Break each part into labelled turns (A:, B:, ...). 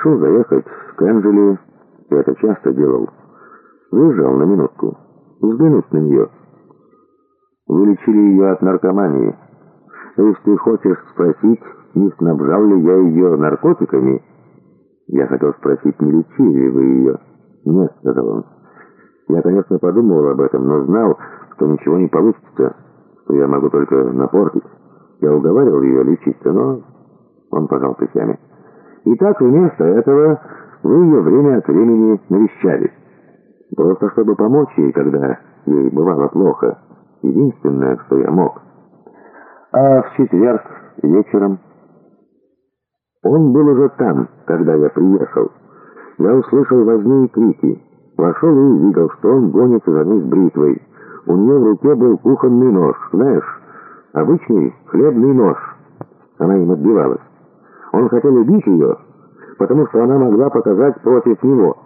A: решил заехать к Энджели, я это часто делал. Выезжал на минутку, взглянуть на нее. Вылечили ее от наркомании. Если ты хочешь спросить, не снабжал ли я ее наркотиками, я хотел спросить, не лечили ли вы ее. Нет, сказал он. Я, конечно, подумывал об этом, но знал, что ничего не получится, что я могу только напортить. Я уговаривал ее лечиться, но он пожал плечами. И так вместо этого вы ее время от времени навещали. Просто чтобы помочь ей, когда ей бывало плохо. Единственное, что я мог. А в четверг вечером... Он был уже там, когда я приехал. Я услышал возни и крики. Вошел и увидел, что он гонится за ней с бритвой. У нее в руке был кухонный нож, знаешь, обычный хлебный нож. Она им отбивалась. Он хотел убить ее, потому что она могла показать против него.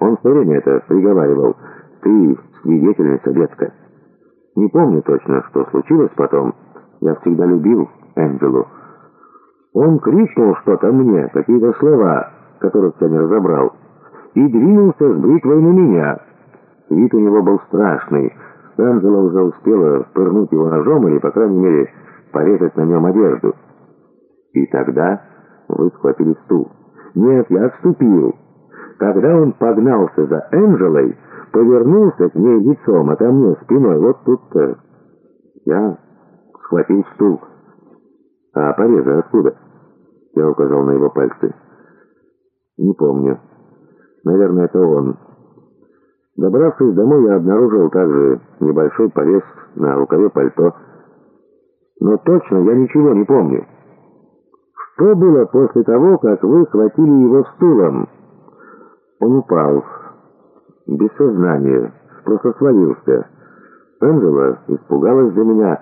A: Он все время это приговаривал. «Ты свидетельница, детка». Не помню точно, что случилось потом. Я всегда любил Энджелу. Он крикнул что-то мне, какие-то слова, которых я не разобрал, и двинулся с бритвой на меня. Вид у него был страшный. Энджела уже успела пырнуть его ножом или, по крайней мере, порезать на нем одежду. И тогда вы схватили стул. Нет, я отступил. Когда он погнался за Энджелой, повернулся к ней лицом, а ко мне спиной, вот тут-то я схватил стул. А порезы откуда? Я указал на его пальцы. Не помню. Наверное, это он. Добравшись домой, я обнаружил также небольшой порез на рукаве пальто. Но точно я ничего не помню. Что было после того, как вы схватили его стулом? Он упал. Без сознания. Просто свалился. Энджела испугалась за меня,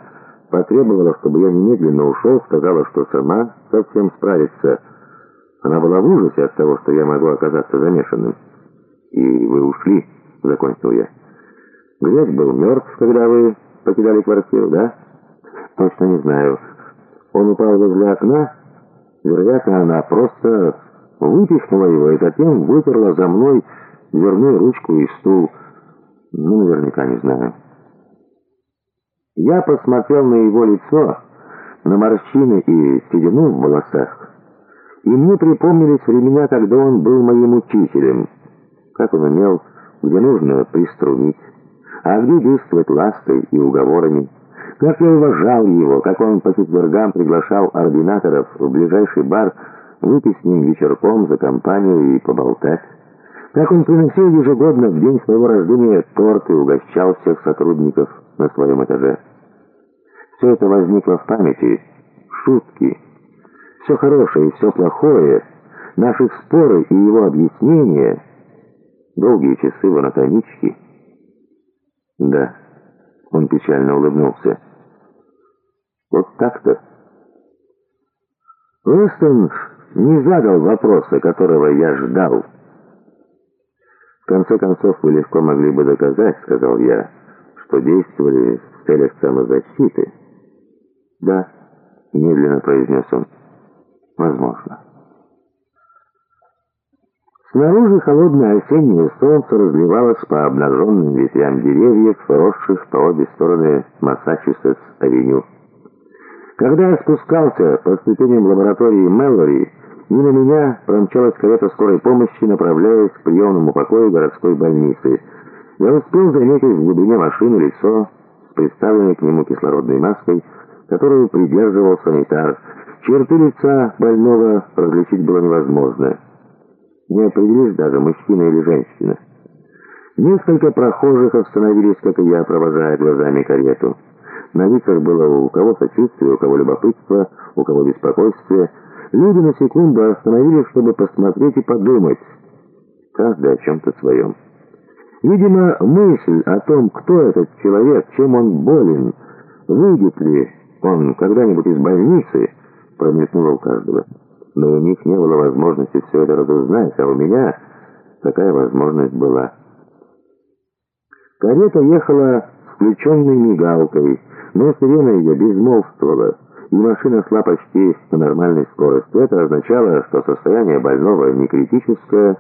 A: потребовала, чтобы я немедленно ушел, сказала, что сама совсем справится. Она была в ужасе от того, что я могу оказаться замешанным. «И вы ушли», — закончил я. «Грег был мертв, когда вы покидали квартиру, да?» «Точно не знаю. Он упал возле окна?» Вероятно, она просто выпихнула его и затем вытерла за мной дверную ручку и стул. Ну, наверняка не знаю. Я посмотрел на его лицо, на морщины и седину в волосах, и мне припомнились времена, когда он был моим учителем, как он умел, где нужно приструнить, а где действовать ластой и уговорами. Как я уважал его, как он по четвергам приглашал ординаторов в ближайший бар выпить с ним вечерком за компанию и поболтать. Как он приносил ежегодно в день своего рождения торт и угощал всех сотрудников на своем этаже. Все это возникло в памяти. Шутки. Все хорошее и все плохое. Наши споры и его объяснения. Долгие часы в анатомичке. Да. Он печально улыбнулся. Вот так-то. Уэстон не задал вопроса, которого я ждал. В конце концов, вы легко могли бы доказать, сказал я, что действовали в целях самозащиты. Да, медленно произнес он. Возможно. Снаружи холодное осеннее солнце разливалось по обнаженным ветвям деревьев, росших по обе стороны Массачусетс-авеню. Когда я спускался по ступеням лаборатории Мэллори, мимо меня промчалась карета скорой помощи, направляясь к приемному покою городской больницы. Я успел заметить в глубине машины лицо с представленной к нему кислородной маской, которую придерживал санитар. Черты лица больного различить было невозможно. Не определишь даже, мужчина или женщина. Несколько прохожих остановились, как и я, провожая глазами карету. На лицах было у кого сочувствие, у кого любопытство, у кого беспокойствие. Люди на секунду остановились, чтобы посмотреть и подумать. Каждый о чем-то своем. Видимо, мысль о том, кто этот человек, чем он болен, выйдет ли он когда-нибудь из больницы, промелькнула у каждого но у них не было возможности все это разузнать, а у меня такая возможность была. Карета ехала с включенной мигалкой, но сирена ее безмолвствовала, и машина шла почти на нормальной скорости. Это означало, что состояние больного не критическое,